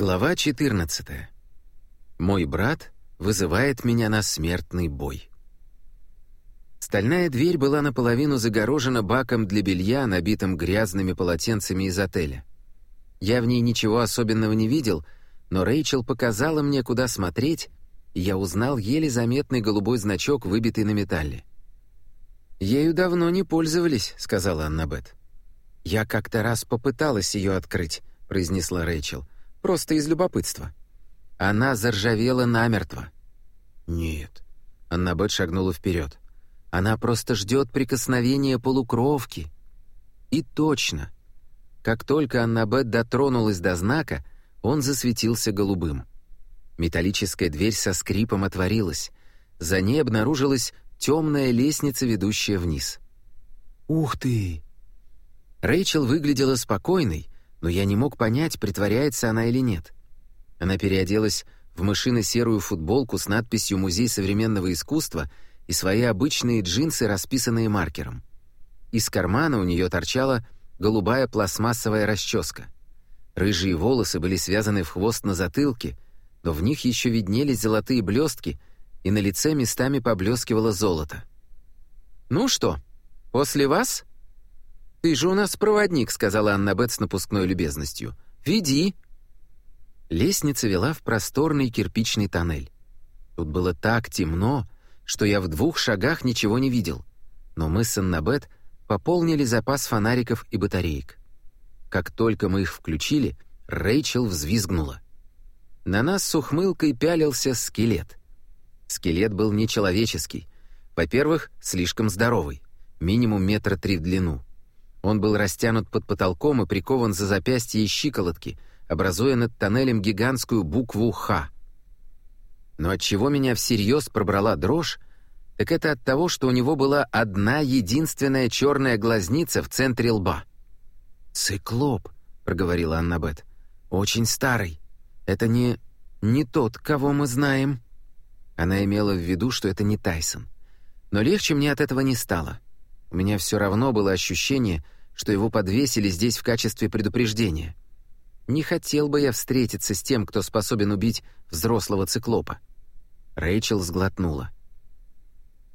Глава 14. Мой брат вызывает меня на смертный бой. Стальная дверь была наполовину загорожена баком для белья, набитым грязными полотенцами из отеля. Я в ней ничего особенного не видел, но Рэйчел показала мне, куда смотреть, и я узнал еле заметный голубой значок, выбитый на металле. «Ею давно не пользовались», — сказала Аннабет. «Я как-то раз попыталась ее открыть», — произнесла Рэйчел — Просто из любопытства. Она заржавела намертво. Нет. Аннабет шагнула вперед. Она просто ждет прикосновения полукровки. И точно. Как только Аннабет дотронулась до знака, он засветился голубым. Металлическая дверь со скрипом отворилась. За ней обнаружилась темная лестница, ведущая вниз. «Ух ты!» Рэйчел выглядела спокойной, но я не мог понять, притворяется она или нет. Она переоделась в мышино-серую футболку с надписью «Музей современного искусства» и свои обычные джинсы, расписанные маркером. Из кармана у нее торчала голубая пластмассовая расческа. Рыжие волосы были связаны в хвост на затылке, но в них еще виднелись золотые блестки, и на лице местами поблескивало золото. «Ну что, после вас?» «Ты же у нас проводник», — сказала Анна Бет с напускной любезностью. «Веди». Лестница вела в просторный кирпичный тоннель. Тут было так темно, что я в двух шагах ничего не видел. Но мы с Аннабет пополнили запас фонариков и батареек. Как только мы их включили, Рэйчел взвизгнула. На нас с ухмылкой пялился скелет. Скелет был нечеловеческий. Во-первых, слишком здоровый, минимум метра три в длину. Он был растянут под потолком и прикован за запястье и щиколотки, образуя над тоннелем гигантскую букву «Х». Но от чего меня всерьез пробрала дрожь, так это от того, что у него была одна единственная черная глазница в центре лба. «Циклоп», — проговорила Аннабет. «Очень старый. Это не... не тот, кого мы знаем». Она имела в виду, что это не Тайсон. Но легче мне от этого не стало. У меня все равно было ощущение, что его подвесили здесь в качестве предупреждения. Не хотел бы я встретиться с тем, кто способен убить взрослого циклопа. Рэйчел сглотнула.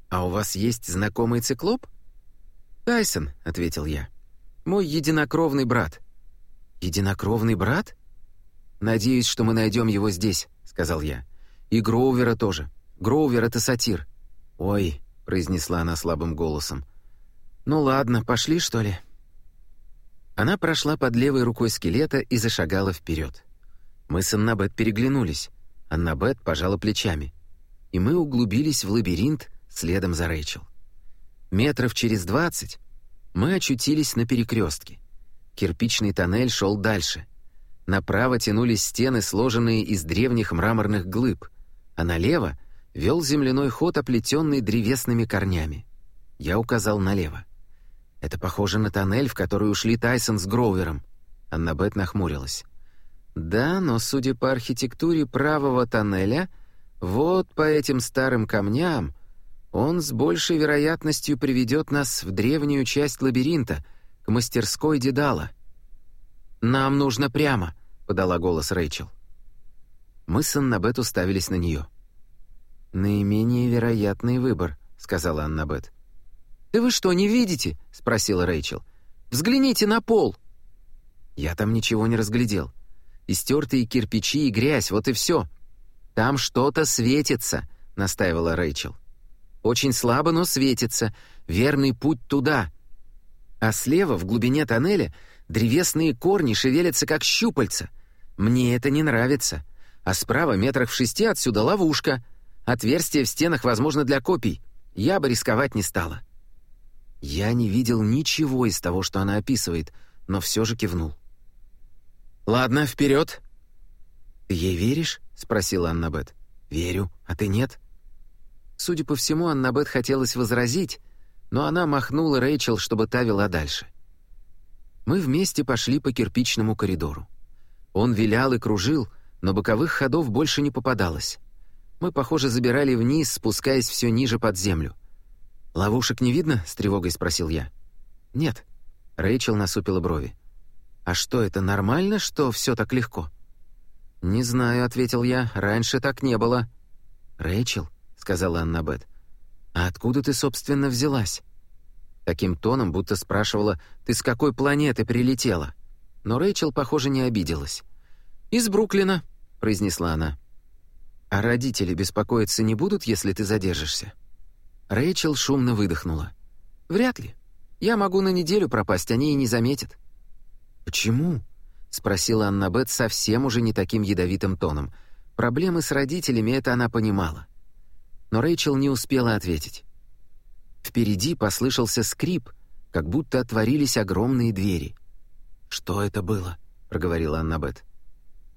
«А у вас есть знакомый циклоп?» «Тайсон», — ответил я. «Мой единокровный брат». «Единокровный брат?» «Надеюсь, что мы найдем его здесь», — сказал я. «И Гроувера тоже. Гроувер — это сатир». «Ой», — произнесла она слабым голосом. «Ну ладно, пошли, что ли?» Она прошла под левой рукой скелета и зашагала вперед. Мы с Аннабет переглянулись. Аннабет пожала плечами. И мы углубились в лабиринт следом за Рэйчел. Метров через двадцать мы очутились на перекрестке. Кирпичный тоннель шел дальше. Направо тянулись стены, сложенные из древних мраморных глыб, а налево вел земляной ход, оплетенный древесными корнями. Я указал налево. Это похоже на тоннель, в который ушли Тайсон с Гроувером. Аннабет нахмурилась. Да, но судя по архитектуре правого тоннеля, вот по этим старым камням он с большей вероятностью приведет нас в древнюю часть лабиринта, к мастерской Дедала. «Нам нужно прямо», — подала голос Рэйчел. Мы с Аннабет уставились на нее. «Наименее вероятный выбор», — сказала Аннабет. «Да вы что, не видите?» — спросила Рэйчел. «Взгляните на пол!» Я там ничего не разглядел. Истертые кирпичи и грязь, вот и все. «Там что-то светится», — настаивала Рэйчел. «Очень слабо, но светится. Верный путь туда». А слева, в глубине тоннеля, древесные корни шевелятся, как щупальца. Мне это не нравится. А справа, метрах в шести отсюда, ловушка. Отверстие в стенах, возможно, для копий. Я бы рисковать не стала. Я не видел ничего из того, что она описывает, но все же кивнул. «Ладно, вперед!» «Ты ей веришь?» — спросила Аннабет. «Верю. А ты нет?» Судя по всему, Аннабет хотелось возразить, но она махнула Рэйчел, чтобы та вела дальше. Мы вместе пошли по кирпичному коридору. Он вилял и кружил, но боковых ходов больше не попадалось. Мы, похоже, забирали вниз, спускаясь все ниже под землю. «Ловушек не видно?» — с тревогой спросил я. «Нет». Рэйчел насупила брови. «А что, это нормально, что все так легко?» «Не знаю», — ответил я, — «раньше так не было». «Рэйчел», — сказала Аннабет, — «а откуда ты, собственно, взялась?» Таким тоном, будто спрашивала, «Ты с какой планеты прилетела?» Но Рэйчел, похоже, не обиделась. «Из Бруклина», — произнесла она. «А родители беспокоиться не будут, если ты задержишься?» Рэйчел шумно выдохнула. «Вряд ли. Я могу на неделю пропасть, они и не заметят». «Почему?» — спросила Аннабет совсем уже не таким ядовитым тоном. Проблемы с родителями это она понимала. Но Рэйчел не успела ответить. Впереди послышался скрип, как будто отворились огромные двери. «Что это было?» — проговорила Аннабет.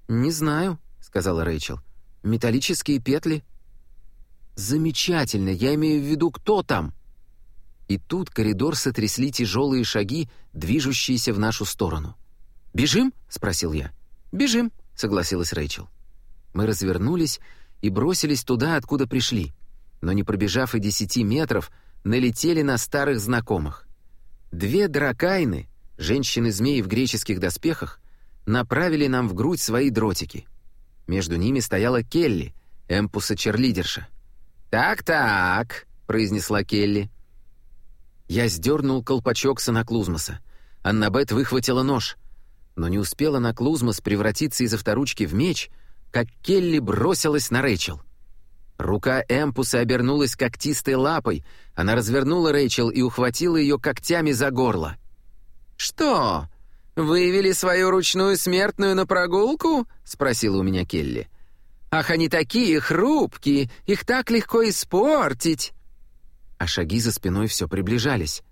«Не знаю», — сказала Рэйчел. «Металлические петли». «Замечательно! Я имею в виду, кто там?» И тут коридор сотрясли тяжелые шаги, движущиеся в нашу сторону. «Бежим?» — спросил я. «Бежим», — согласилась Рэйчел. Мы развернулись и бросились туда, откуда пришли. Но не пробежав и десяти метров, налетели на старых знакомых. Две дракайны, женщины-змеи в греческих доспехах, направили нам в грудь свои дротики. Между ними стояла Келли, эмпуса-черлидерша. «Так-так», — произнесла Келли. Я сдернул колпачок с Анаклузмоса. Аннабет выхватила нож. Но не успела Анаклузмос превратиться из авторучки в меч, как Келли бросилась на Рэйчел. Рука Эмпуса обернулась когтистой лапой. Она развернула Рэйчел и ухватила ее когтями за горло. «Что, вывели свою ручную смертную на прогулку?» — спросила у меня Келли. «Ах, они такие хрупкие, их так легко испортить!» А шаги за спиной все приближались.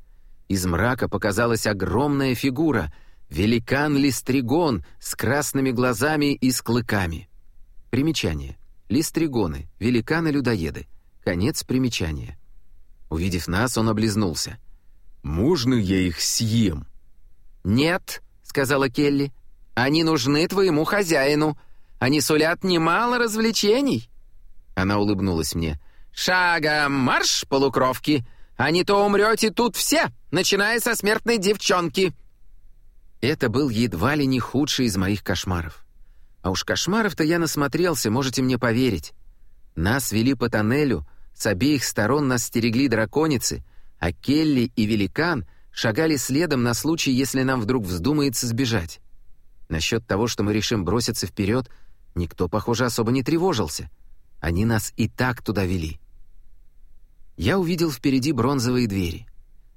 Из мрака показалась огромная фигура — великан-листригон с красными глазами и с клыками. Примечание — Листригоны, великаны-людоеды. Конец примечания. Увидев нас, он облизнулся. «Можно я их съем?» «Нет», — сказала Келли. «Они нужны твоему хозяину. Они сулят немало развлечений». Она улыбнулась мне. «Шагом марш, полукровки! А не то умрете тут все, начиная со смертной девчонки!» Это был едва ли не худший из моих кошмаров. А уж кошмаров-то я насмотрелся, можете мне поверить. Нас вели по тоннелю, с обеих сторон нас стерегли драконицы, а Келли и Великан шагали следом на случай, если нам вдруг вздумается сбежать. Насчет того, что мы решим броситься вперед, никто, похоже, особо не тревожился. Они нас и так туда вели. Я увидел впереди бронзовые двери.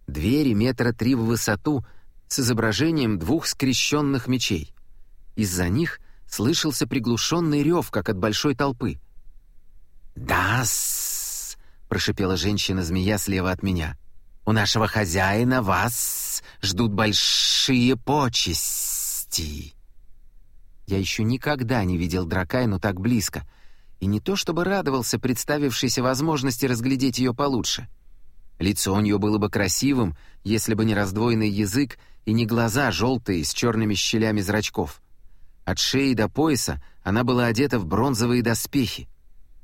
Двери метра три в высоту с изображением двух скрещенных мечей. Из-за них слышался приглушенный рев, как от большой толпы. «Да-с!» — прошипела женщина-змея слева от меня. «У нашего хозяина вас ждут большие почести!» Я еще никогда не видел Дракайну так близко, и не то чтобы радовался представившейся возможности разглядеть ее получше. Лицо у нее было бы красивым, если бы не раздвоенный язык и не глаза желтые с черными щелями зрачков — от шеи до пояса она была одета в бронзовые доспехи.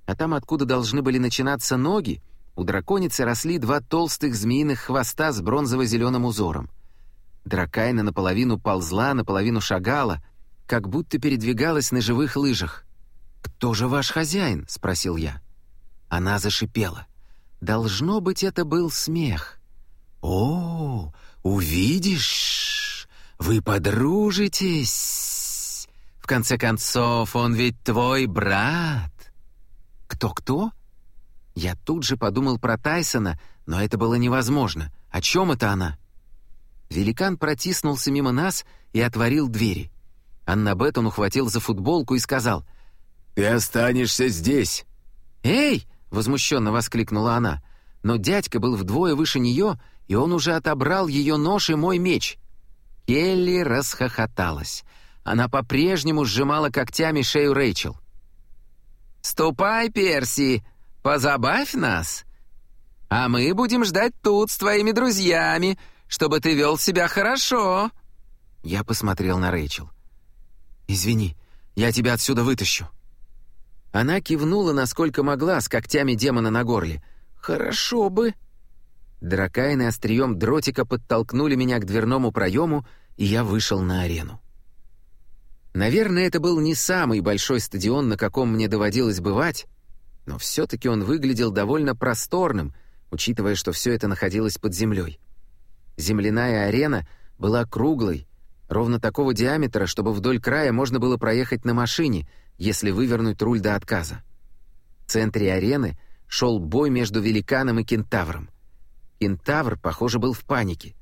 А там, откуда должны были начинаться ноги, у драконицы росли два толстых змеиных хвоста с бронзово-зеленым узором. Дракайна наполовину ползла, наполовину шагала, как будто передвигалась на живых лыжах. «Кто же ваш хозяин?» — спросил я. Она зашипела. «Должно быть, это был смех». «О, увидишь, вы подружитесь!» В конце концов, он ведь твой брат». «Кто-кто?» Я тут же подумал про Тайсона, но это было невозможно. О чем это она? Великан протиснулся мимо нас и отворил двери. Аннабет он ухватил за футболку и сказал, «Ты останешься здесь». «Эй!» — возмущенно воскликнула она. Но дядька был вдвое выше нее, и он уже отобрал ее нож и мой меч. Келли расхохоталась. Она по-прежнему сжимала когтями шею Рэйчел. «Ступай, Перси, позабавь нас, а мы будем ждать тут с твоими друзьями, чтобы ты вел себя хорошо». Я посмотрел на Рэйчел. «Извини, я тебя отсюда вытащу». Она кивнула, насколько могла, с когтями демона на горле. «Хорошо бы». Дракайны острием дротика подтолкнули меня к дверному проему, и я вышел на арену. Наверное, это был не самый большой стадион, на каком мне доводилось бывать, но все-таки он выглядел довольно просторным, учитывая, что все это находилось под землей. Земляная арена была круглой, ровно такого диаметра, чтобы вдоль края можно было проехать на машине, если вывернуть руль до отказа. В центре арены шел бой между великаном и кентавром. Кентавр, похоже, был в панике.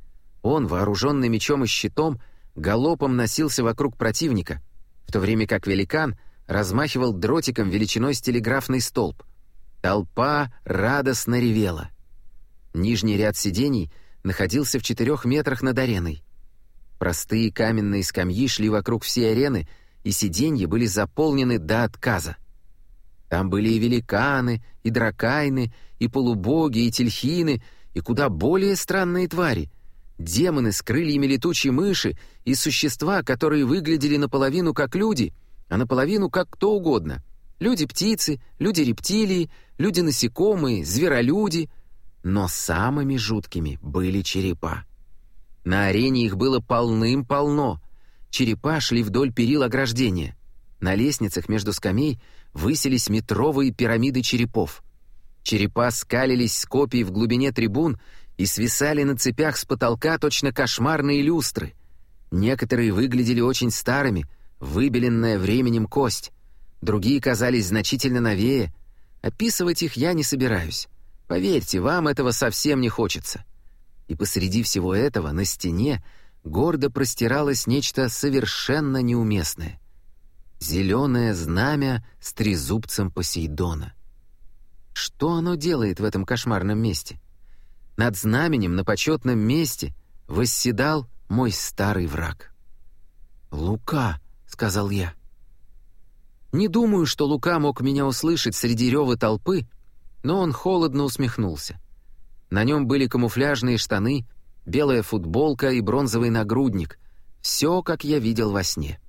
Он, вооруженный мечом и щитом, галопом носился вокруг противника, в то время как великан размахивал дротиком величиной с телеграфный столб. Толпа радостно ревела. Нижний ряд сидений находился в четырех метрах над ареной. Простые каменные скамьи шли вокруг всей арены, и сиденья были заполнены до отказа. Там были и великаны, и дракайны, и полубоги, и тельхины, и куда более странные твари — демоны с крыльями летучей мыши и существа, которые выглядели наполовину как люди, а наполовину как кто угодно. Люди-птицы, люди-рептилии, люди-насекомые, зверолюди. Но самыми жуткими были черепа. На арене их было полным-полно. Черепа шли вдоль перил ограждения. На лестницах между скамей высились метровые пирамиды черепов. Черепа скалились с копий в глубине трибун и свисали на цепях с потолка точно кошмарные люстры. Некоторые выглядели очень старыми, выбеленная временем кость. Другие казались значительно новее. Описывать их я не собираюсь. Поверьте, вам этого совсем не хочется. И посреди всего этого на стене гордо простиралось нечто совершенно неуместное. Зеленое знамя с трезубцем Посейдона. Что оно делает в этом кошмарном месте? — над знаменем на почетном месте восседал мой старый враг. «Лука», — сказал я. Не думаю, что Лука мог меня услышать среди рева толпы, но он холодно усмехнулся. На нем были камуфляжные штаны, белая футболка и бронзовый нагрудник. Все, как я видел во сне.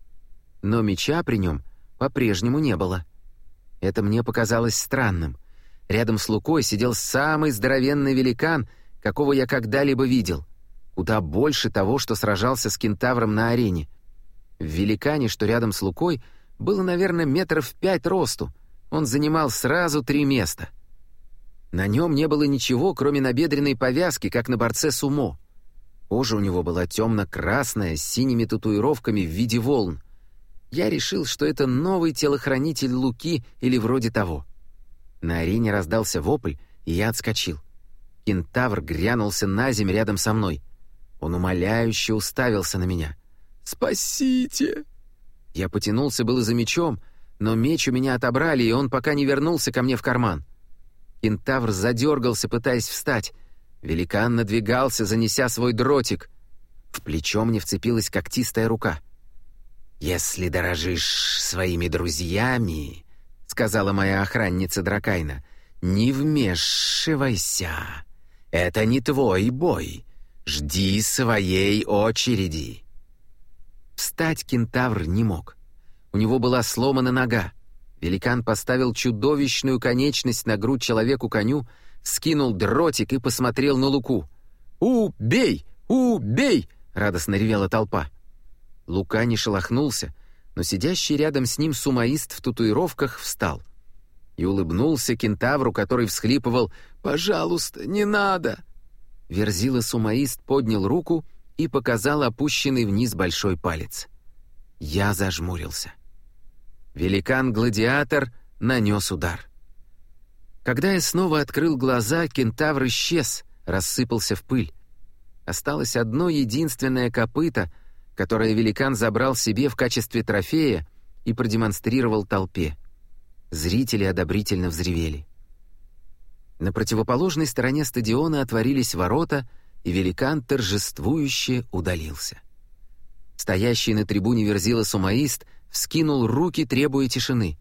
Но меча при нем по-прежнему не было. Это мне показалось странным. Рядом с Лукой сидел самый здоровенный великан, какого я когда-либо видел. Куда больше того, что сражался с кентавром на арене. В великане, что рядом с Лукой, было, наверное, метров пять росту. Он занимал сразу три места. На нем не было ничего, кроме набедренной повязки, как на борце сумо. Кожа у него была темно-красная, с синими татуировками в виде волн. Я решил, что это новый телохранитель Луки или вроде того. На арене раздался вопль, и я отскочил. Кентавр грянулся на земь рядом со мной. Он умоляюще уставился на меня. «Спасите!» Я потянулся было за мечом, но меч у меня отобрали, и он пока не вернулся ко мне в карман. Кентавр задергался, пытаясь встать. Великан надвигался, занеся свой дротик. В плечо мне вцепилась когтистая рука. «Если дорожишь своими друзьями, сказала моя охранница Дракайна. «Не вмешивайся. Это не твой бой. Жди своей очереди». Встать кентавр не мог. У него была сломана нога. Великан поставил чудовищную конечность на грудь человеку-коню, скинул дротик и посмотрел на Луку. «Убей! Убей!» — радостно ревела толпа. Лука не шелохнулся, но сидящий рядом с ним сумаист в татуировках встал и улыбнулся кентавру, который всхлипывал «Пожалуйста, не надо!». Верзила сумаист поднял руку и показал опущенный вниз большой палец. Я зажмурился. Великан-гладиатор нанес удар. Когда я снова открыл глаза, кентавр исчез, рассыпался в пыль. Осталось одно единственное копыто — которое великан забрал себе в качестве трофея и продемонстрировал толпе. Зрители одобрительно взревели. На противоположной стороне стадиона отворились ворота, и великан торжествующе удалился. Стоящий на трибуне верзила сумаист вскинул руки, требуя тишины.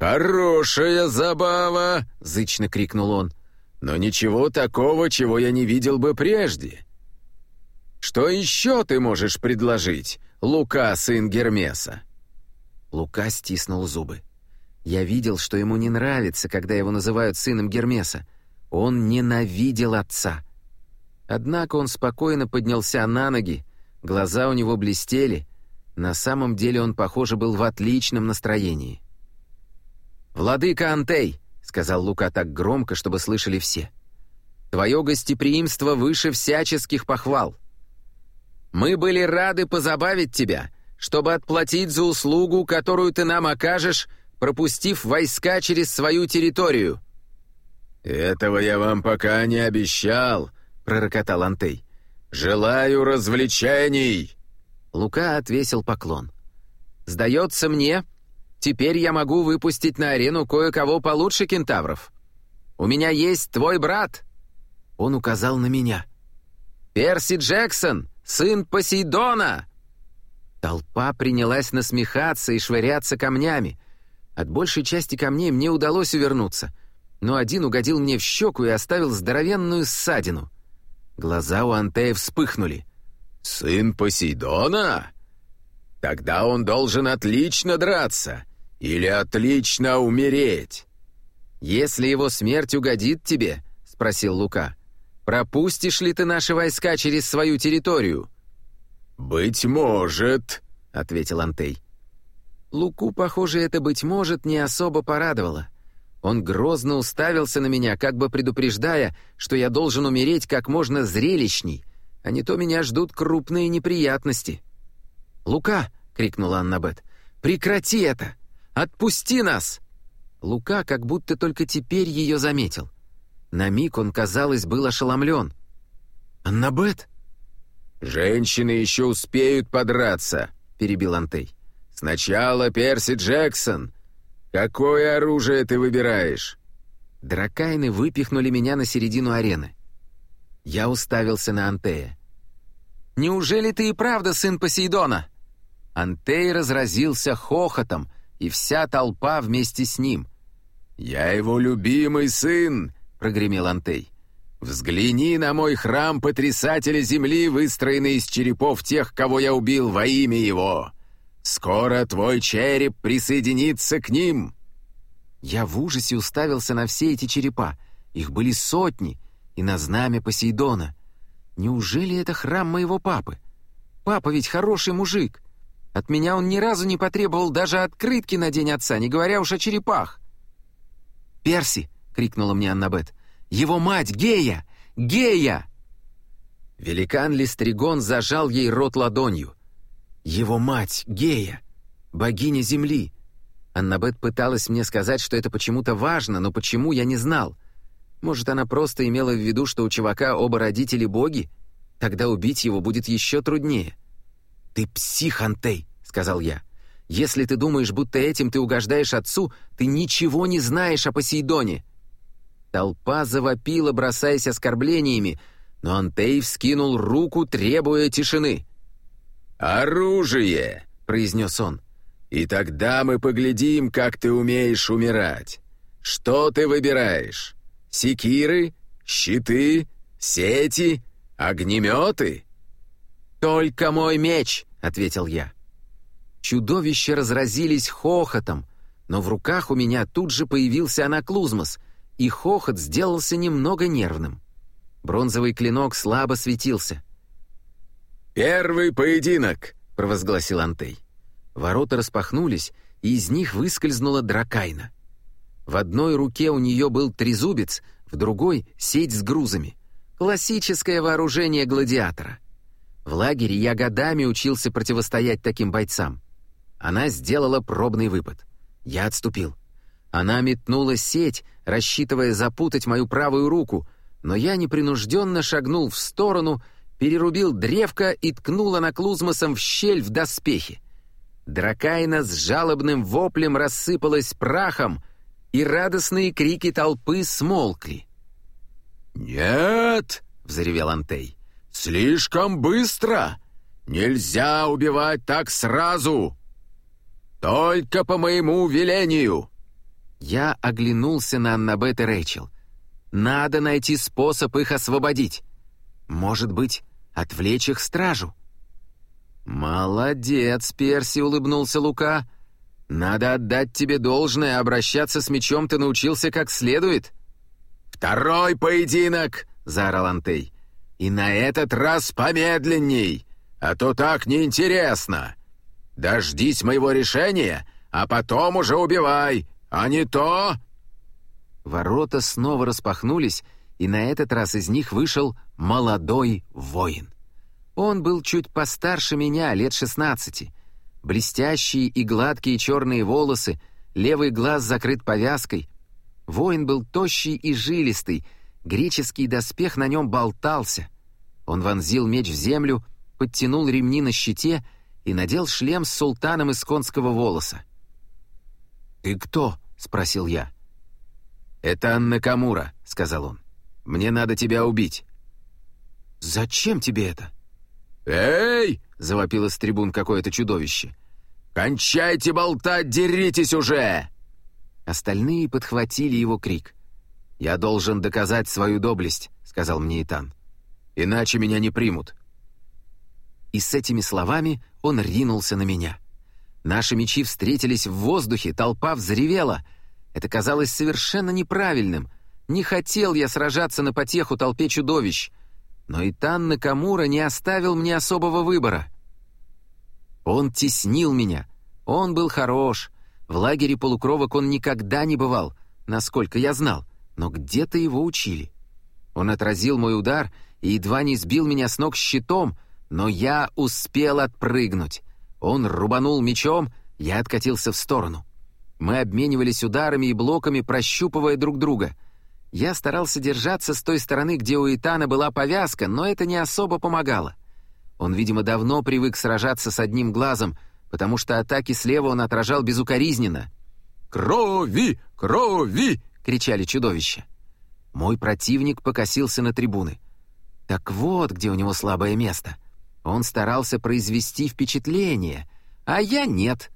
«Хорошая забава!» — зычно крикнул он. «Но ничего такого, чего я не видел бы прежде. Что еще ты можешь предложить, Лука, сын Гермеса?» Лука стиснул зубы. Я видел, что ему не нравится, когда его называют сыном Гермеса. Он ненавидел отца. Однако он спокойно поднялся на ноги, глаза у него блестели, На самом деле он, похоже, был в отличном настроении. «Владыка Антей», — сказал Лука так громко, чтобы слышали все, — «твое гостеприимство выше всяческих похвал. Мы были рады позабавить тебя, чтобы отплатить за услугу, которую ты нам окажешь, пропустив войска через свою территорию». «Этого я вам пока не обещал», — пророкотал Антей. «Желаю развлечений!» Лука отвесил поклон. «Сдается мне, теперь я могу выпустить на арену кое-кого получше кентавров. У меня есть твой брат!» Он указал на меня. «Перси Джексон, сын Посейдона!» Толпа принялась насмехаться и швыряться камнями. От большей части камней мне удалось увернуться, но один угодил мне в щеку и оставил здоровенную ссадину. Глаза у Антея вспыхнули. «Сын Посейдона? Тогда он должен отлично драться или отлично умереть». «Если его смерть угодит тебе, — спросил Лука, — пропустишь ли ты наши войска через свою территорию?» «Быть может», — ответил Антей. Луку, похоже, это, быть может, не особо порадовало. Он грозно уставился на меня, как бы предупреждая, что я должен умереть как можно зрелищней, а не то меня ждут крупные неприятности. «Лука!» — крикнула Аннабет. «Прекрати это! Отпусти нас!» Лука как будто только теперь ее заметил. На миг он, казалось, был ошеломлен. «Аннабет?» «Женщины еще успеют подраться», — перебил Антей. «Сначала Перси Джексон. Какое оружие ты выбираешь?» Дракайны выпихнули меня на середину арены. Я уставился на Антея. «Неужели ты и правда сын Посейдона?» Антей разразился хохотом, и вся толпа вместе с ним. «Я его любимый сын!» — прогремел Антей. «Взгляни на мой храм потрясателя земли, выстроенный из черепов тех, кого я убил во имя его. Скоро твой череп присоединится к ним!» Я в ужасе уставился на все эти черепа. Их были сотни, и на знамя Посейдона. Неужели это храм моего папы? Папа ведь хороший мужик. От меня он ни разу не потребовал даже открытки на день отца, не говоря уж о черепах. «Перси!» — крикнула мне Аннабет. Его мать Гея! Гея!» Великан Листригон зажал ей рот ладонью. «Его мать Гея! Богиня Земли!» Аннабет пыталась мне сказать, что это почему-то важно, но почему, я не знал. Может, она просто имела в виду, что у чувака оба родители боги? Тогда убить его будет еще труднее. «Ты псих, Антей!» — сказал я. «Если ты думаешь, будто этим ты угождаешь отцу, ты ничего не знаешь о Посейдоне!» Толпа завопила, бросаясь оскорблениями, но Антей вскинул руку, требуя тишины. «Оружие!» — произнес он. «И тогда мы поглядим, как ты умеешь умирать. Что ты выбираешь? Секиры? Щиты? Сети? Огнеметы?» «Только мой меч!» — ответил я. Чудовища разразились хохотом, но в руках у меня тут же появился анаклузмос — и хохот сделался немного нервным. Бронзовый клинок слабо светился. «Первый поединок!» — провозгласил Антей. Ворота распахнулись, и из них выскользнула дракайна. В одной руке у нее был трезубец, в другой — сеть с грузами. Классическое вооружение гладиатора. В лагере я годами учился противостоять таким бойцам. Она сделала пробный выпад. Я отступил. Она метнула сеть, рассчитывая запутать мою правую руку, но я непринужденно шагнул в сторону, перерубил древко и ткнул анаклузмосом в щель в доспехе. Дракайна с жалобным воплем рассыпалась прахом, и радостные крики толпы смолкли. «Нет!» — взревел Антей. «Слишком быстро! Нельзя убивать так сразу! Только по моему велению!» Я оглянулся на Аннабет и Рэйчел. Надо найти способ их освободить. Может быть, отвлечь их стражу. «Молодец, Перси», — улыбнулся Лука. «Надо отдать тебе должное, обращаться с мечом ты научился как следует». «Второй поединок!» — заорал Антей. «И на этот раз помедленней, а то так неинтересно. Дождись моего решения, а потом уже убивай, а не то...» Ворота снова распахнулись, и на этот раз из них вышел молодой воин. Он был чуть постарше меня, лет шестнадцати. Блестящие и гладкие черные волосы, левый глаз закрыт повязкой. Воин был тощий и жилистый, греческий доспех на нем болтался. Он вонзил меч в землю, подтянул ремни на щите и надел шлем с султаном из конского волоса. «Ты кто?» — спросил я. «Это Анна Камура», — сказал он. «Мне надо тебя убить». «Зачем тебе это?» «Эй!» — завопило с трибун какое-то чудовище. «Кончайте болтать, деритесь уже!» Остальные подхватили его крик. «Я должен доказать свою доблесть», — сказал мне Итан. «Иначе меня не примут». И с этими словами он ринулся на меня. Наши мечи встретились в воздухе, толпа взревела. Это казалось совершенно неправильным. Не хотел я сражаться на потеху толпе чудовищ. Но Итан Накамура не оставил мне особого выбора. Он теснил меня. Он был хорош. В лагере полукровок он никогда не бывал, насколько я знал, но где-то его учили. Он отразил мой удар и едва не сбил меня с ног щитом, но я успел отпрыгнуть. Он рубанул мечом, я откатился в сторону. Мы обменивались ударами и блоками, прощупывая друг друга. Я старался держаться с той стороны, где у Итана была повязка, но это не особо помогало. Он, видимо, давно привык сражаться с одним глазом, потому что атаки слева он отражал безукоризненно. «Крови! Крови!» — кричали чудовища. Мой противник покосился на трибуны. Так вот, где у него слабое место. Он старался произвести впечатление, а я нет.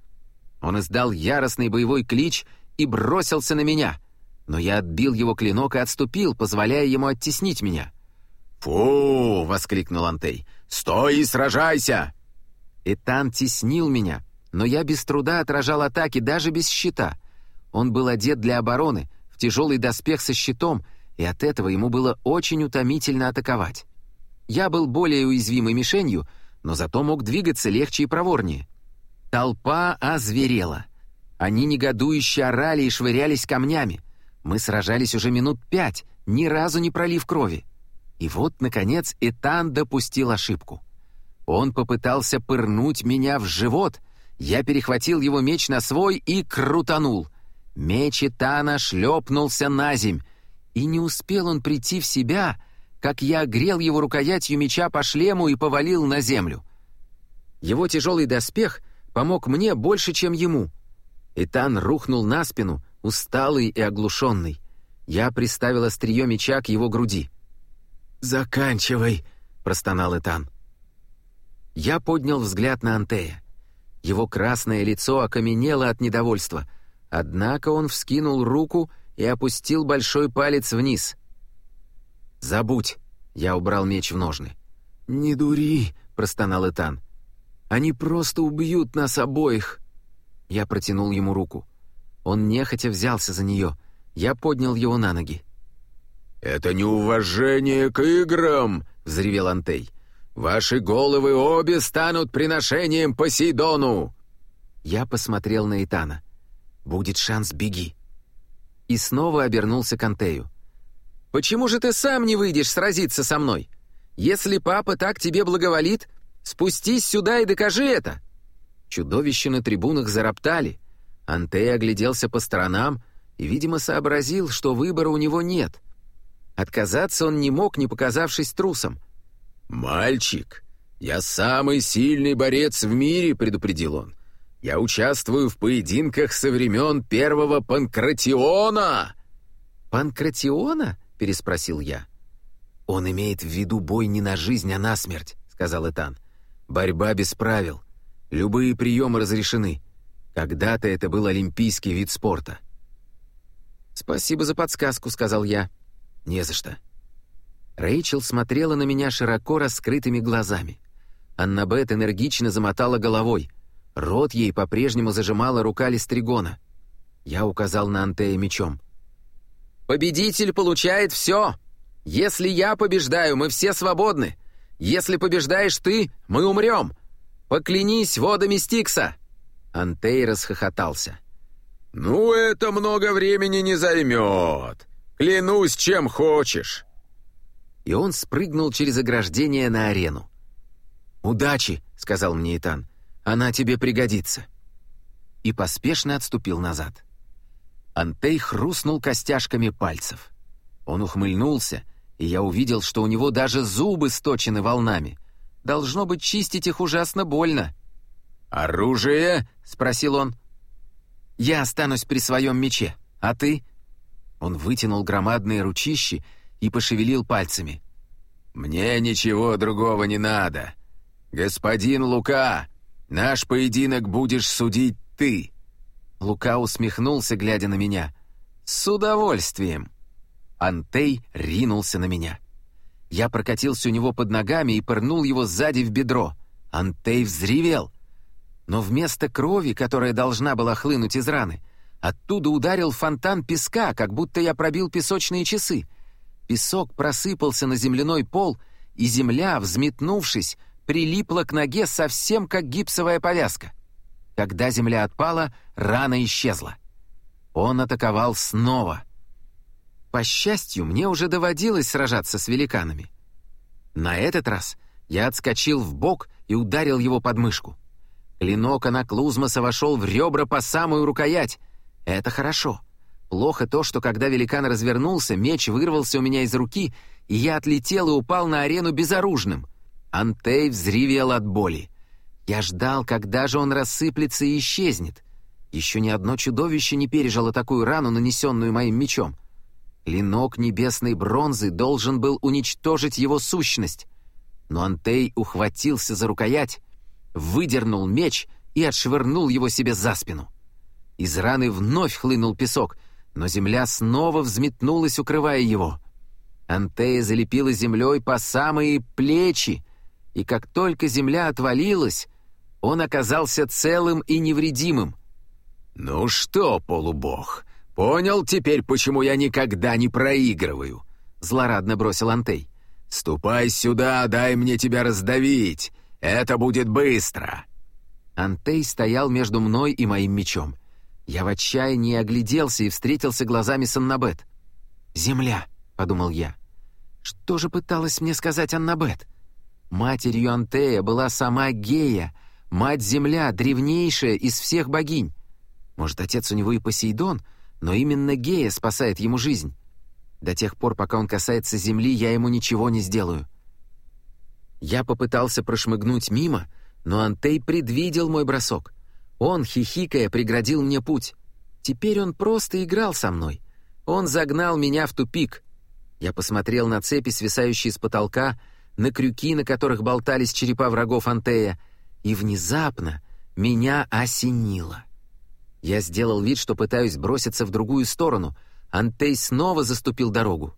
Он издал яростный боевой клич и бросился на меня, но я отбил его клинок и отступил, позволяя ему оттеснить меня. «Фу!» — воскликнул Антей. «Стой и сражайся!» Этан теснил меня, но я без труда отражал атаки даже без щита. Он был одет для обороны, в тяжелый доспех со щитом, и от этого ему было очень утомительно атаковать. Я был более уязвимой мишенью, но зато мог двигаться легче и проворнее. Толпа озверела. Они негодующе орали и швырялись камнями. Мы сражались уже минут пять, ни разу не пролив крови. И вот, наконец, Этан допустил ошибку. Он попытался пырнуть меня в живот. Я перехватил его меч на свой и крутанул. Меч Этана шлепнулся на земь. И не успел он прийти в себя, как я грел его рукоятью меча по шлему и повалил на землю. Его тяжелый доспех помог мне больше, чем ему. Итан рухнул на спину, усталый и оглушенный. Я приставил острие меча к его груди. «Заканчивай!» — простонал Итан. Я поднял взгляд на Антея. Его красное лицо окаменело от недовольства, однако он вскинул руку и опустил большой палец вниз — «Забудь!» — я убрал меч в ножны. «Не дури!» — простонал Этан. «Они просто убьют нас обоих!» Я протянул ему руку. Он нехотя взялся за нее. Я поднял его на ноги. «Это неуважение к играм!» — взревел Антей. «Ваши головы обе станут приношением Посейдону!» Я посмотрел на Итана. «Будет шанс, беги!» И снова обернулся к Антею. Почему же ты сам не выйдешь сразиться со мной? Если папа так тебе благоволит, спустись сюда и докажи это!» Чудовища на трибунах зароптали. Антей огляделся по сторонам и, видимо, сообразил, что выбора у него нет. Отказаться он не мог, не показавшись трусом. «Мальчик, я самый сильный борец в мире», — предупредил он. «Я участвую в поединках со времен первого Панкратиона!» «Панкратиона?» — переспросил я. «Он имеет в виду бой не на жизнь, а на смерть», — сказал Этан. «Борьба без правил. Любые приемы разрешены. Когда-то это был олимпийский вид спорта». «Спасибо за подсказку», — сказал я. «Не за что». Рэйчел смотрела на меня широко раскрытыми глазами. Аннабет энергично замотала головой. Рот ей по-прежнему зажимала рука Листригона. Я указал на Антея мечом. Победитель получает все. Если я побеждаю, мы все свободны. Если побеждаешь ты, мы умрем. Поклянись водами Стикса!» Антей расхохотался. «Ну, это много времени не займет. Клянусь, чем хочешь!» И он спрыгнул через ограждение на арену. «Удачи!» — сказал мне Итан. «Она тебе пригодится!» И поспешно отступил назад. Антей хрустнул костяшками пальцев. Он ухмыльнулся, и я увидел, что у него даже зубы сточены волнами. Должно быть, чистить их ужасно больно. «Оружие?» — спросил он. «Я останусь при своем мече, а ты?» Он вытянул громадные ручищи и пошевелил пальцами. «Мне ничего другого не надо. Господин Лука, наш поединок будешь судить ты». Лука усмехнулся, глядя на меня. «С удовольствием!» Антей ринулся на меня. Я прокатился у него под ногами и пырнул его сзади в бедро. Антей взревел. Но вместо крови, которая должна была хлынуть из раны, оттуда ударил фонтан песка, как будто я пробил песочные часы. Песок просыпался на земляной пол, и земля, взметнувшись, прилипла к ноге совсем как гипсовая повязка. Когда земля отпала, рана исчезла. Он атаковал снова. По счастью, мне уже доводилось сражаться с великанами. На этот раз я отскочил в бок и ударил его под мышку. Клинок Анаклузмаса вошел в ребра по самую рукоять. Это хорошо. Плохо то, что когда великан развернулся, меч вырвался у меня из руки, и я отлетел и упал на арену безоружным. Антей взревел от боли. Я ждал, когда же он рассыплется и исчезнет. Еще ни одно чудовище не пережило такую рану, нанесенную моим мечом. Клинок небесной бронзы должен был уничтожить его сущность. Но Антей ухватился за рукоять, выдернул меч и отшвырнул его себе за спину. Из раны вновь хлынул песок, но земля снова взметнулась, укрывая его. Антея залепила землей по самые плечи, и как только земля отвалилась, он оказался целым и невредимым. «Ну что, полубог, понял теперь, почему я никогда не проигрываю?» — злорадно бросил Антей. «Ступай сюда, дай мне тебя раздавить. Это будет быстро!» Антей стоял между мной и моим мечом. Я в отчаянии огляделся и встретился глазами с Аннабет. «Земля», — подумал я. «Что же пыталась мне сказать Аннабет?» Матерью Антея была сама Гея — Мать-Земля, древнейшая из всех богинь. Может, отец у него и Посейдон, но именно Гея спасает ему жизнь. До тех пор, пока он касается Земли, я ему ничего не сделаю. Я попытался прошмыгнуть мимо, но Антей предвидел мой бросок. Он, хихикая, преградил мне путь. Теперь он просто играл со мной. Он загнал меня в тупик. Я посмотрел на цепи, свисающие с потолка, на крюки, на которых болтались черепа врагов Антея, и внезапно меня осенило. Я сделал вид, что пытаюсь броситься в другую сторону. Антей снова заступил дорогу.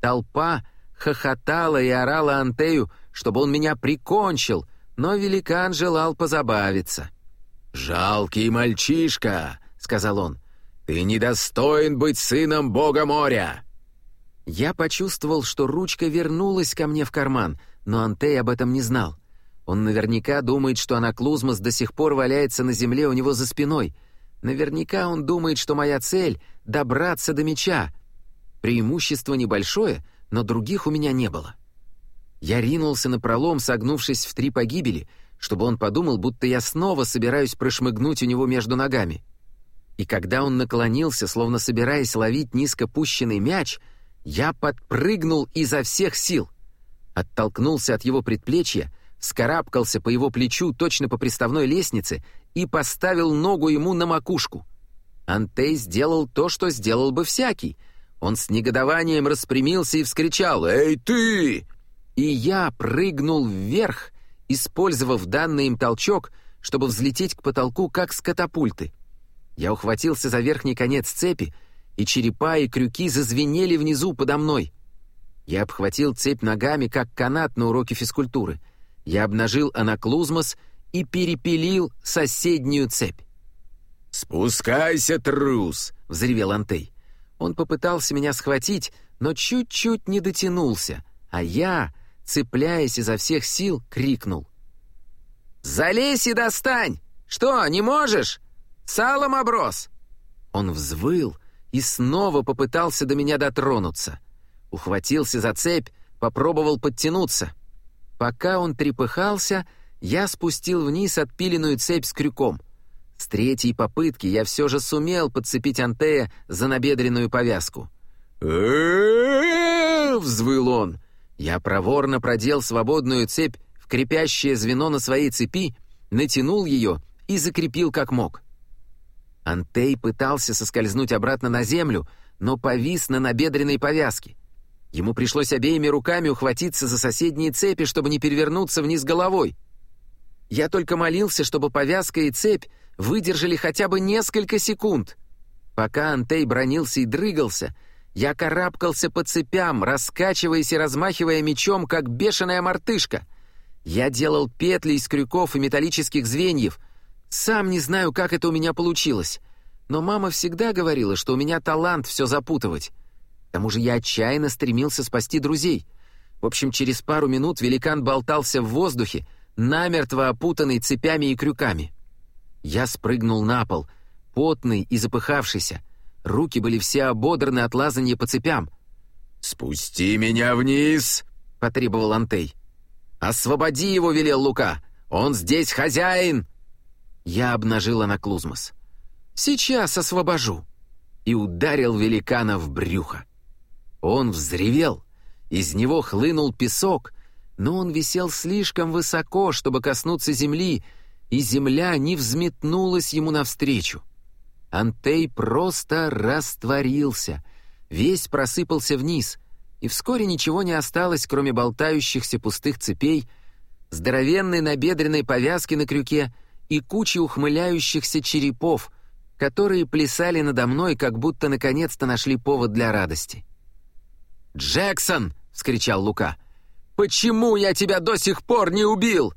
Толпа хохотала и орала Антею, чтобы он меня прикончил, но великан желал позабавиться. «Жалкий мальчишка», — сказал он, — «ты недостоин быть сыном бога моря». Я почувствовал, что ручка вернулась ко мне в карман, но Антей об этом не знал. Он наверняка думает, что Анаклузмас до сих пор валяется на земле у него за спиной. Наверняка он думает, что моя цель — добраться до меча. Преимущество небольшое, но других у меня не было. Я ринулся на пролом, согнувшись в три погибели, чтобы он подумал, будто я снова собираюсь прошмыгнуть у него между ногами. И когда он наклонился, словно собираясь ловить низко пущенный мяч, я подпрыгнул изо всех сил. Оттолкнулся от его предплечья — вскарабкался по его плечу точно по приставной лестнице и поставил ногу ему на макушку. Антей сделал то, что сделал бы всякий. Он с негодованием распрямился и вскричал «Эй, ты!» И я прыгнул вверх, использовав данный им толчок, чтобы взлететь к потолку, как с катапульты. Я ухватился за верхний конец цепи, и черепа и крюки зазвенели внизу подо мной. Я обхватил цепь ногами, как канат на уроке физкультуры — я обнажил анаклузмос и перепилил соседнюю цепь. «Спускайся, трус!» — взревел Антей. Он попытался меня схватить, но чуть-чуть не дотянулся, а я, цепляясь изо всех сил, крикнул. «Залезь и достань! Что, не можешь? Салом оброс!» Он взвыл и снова попытался до меня дотронуться. Ухватился за цепь, попробовал подтянуться. Пока он трепыхался, я спустил вниз отпиленную цепь с крюком. С третьей попытки я все же сумел подцепить Антея за набедренную повязку. взвыл он. Я проворно продел свободную цепь в крепящее звено на своей цепи, натянул ее и закрепил как мог. Антей пытался соскользнуть обратно на землю, но повис на набедренной повязке. Ему пришлось обеими руками ухватиться за соседние цепи, чтобы не перевернуться вниз головой. Я только молился, чтобы повязка и цепь выдержали хотя бы несколько секунд. Пока Антей бронился и дрыгался, я карабкался по цепям, раскачиваясь и размахивая мечом, как бешеная мартышка. Я делал петли из крюков и металлических звеньев. Сам не знаю, как это у меня получилось. Но мама всегда говорила, что у меня талант все запутывать. К тому же я отчаянно стремился спасти друзей. В общем, через пару минут великан болтался в воздухе, намертво опутанный цепями и крюками. Я спрыгнул на пол, потный и запыхавшийся. Руки были все ободраны от лазания по цепям. «Спусти меня вниз!» — потребовал Антей. «Освободи его!» — велел Лука. «Он здесь хозяин!» Я обнажил анаклузмос. «Сейчас освобожу!» И ударил великана в брюхо. Он взревел. Из него хлынул песок, но он висел слишком высоко, чтобы коснуться земли, и земля не взметнулась ему навстречу. Антей просто растворился, весь просыпался вниз, и вскоре ничего не осталось, кроме болтающихся пустых цепей, здоровенной набедренной повязки на крюке и кучи ухмыляющихся черепов, которые плясали надо мной, как будто наконец-то нашли повод для радости. «Джексон!» — вскричал Лука. «Почему я тебя до сих пор не убил?»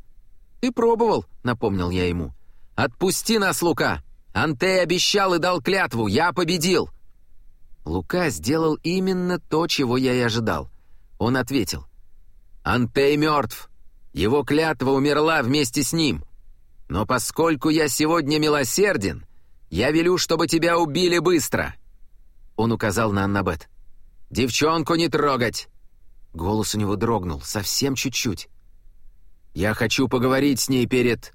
«Ты пробовал», — напомнил я ему. «Отпусти нас, Лука! Антей обещал и дал клятву, я победил!» Лука сделал именно то, чего я и ожидал. Он ответил. «Антей мертв. Его клятва умерла вместе с ним. Но поскольку я сегодня милосерден, я велю, чтобы тебя убили быстро!» Он указал на Аннабет. «Девчонку не трогать!» Голос у него дрогнул, совсем чуть-чуть. Я хочу поговорить с ней перед...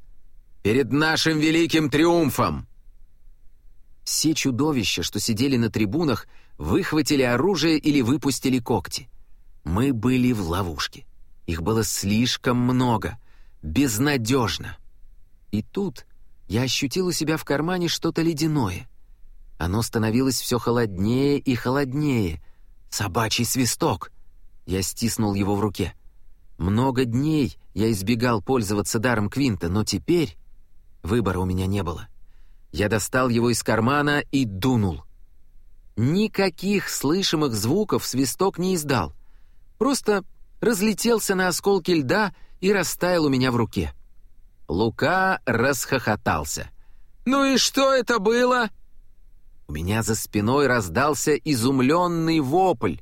перед нашим великим триумфом!» Все чудовища, что сидели на трибунах, выхватили оружие или выпустили когти. Мы были в ловушке. Их было слишком много, безнадежно. И тут я ощутил у себя в кармане что-то ледяное. Оно становилось все холоднее и холоднее. Собачий свисток. Я стиснул его в руке. Много дней я избегал пользоваться даром Квинта, но теперь выбора у меня не было. Я достал его из кармана и дунул. Никаких слышимых звуков свисток не издал. Просто разлетелся на осколки льда и растаял у меня в руке. Лука расхохотался. «Ну и что это было?» У меня за спиной раздался изумленный вопль.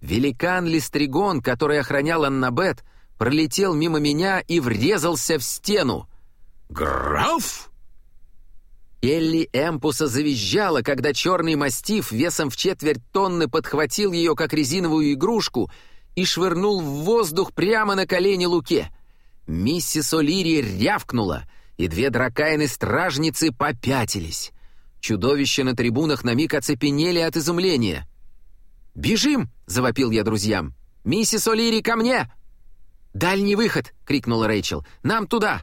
Великан-листригон, который охранял Аннабет, пролетел мимо меня и врезался в стену. «Граф!» Элли Эмпуса завизжала, когда черный мастиф весом в четверть тонны подхватил ее, как резиновую игрушку, и швырнул в воздух прямо на колени Луке. Миссис О'Лири рявкнула, и две дракайны-стражницы попятились. Чудовища на трибунах на миг оцепенели от изумления. «Бежим!» — завопил я друзьям. «Миссис О'Лири, ко мне!» «Дальний выход!» — крикнула Рэйчел. «Нам туда!»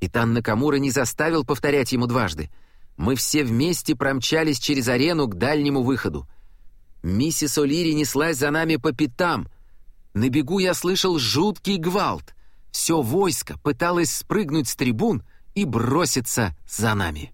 И Тан Накамура не заставил повторять ему дважды. Мы все вместе промчались через арену к дальнему выходу. Миссис О'Лири неслась за нами по пятам. На бегу я слышал жуткий гвалт. Все войско пыталось спрыгнуть с трибун и броситься за нами.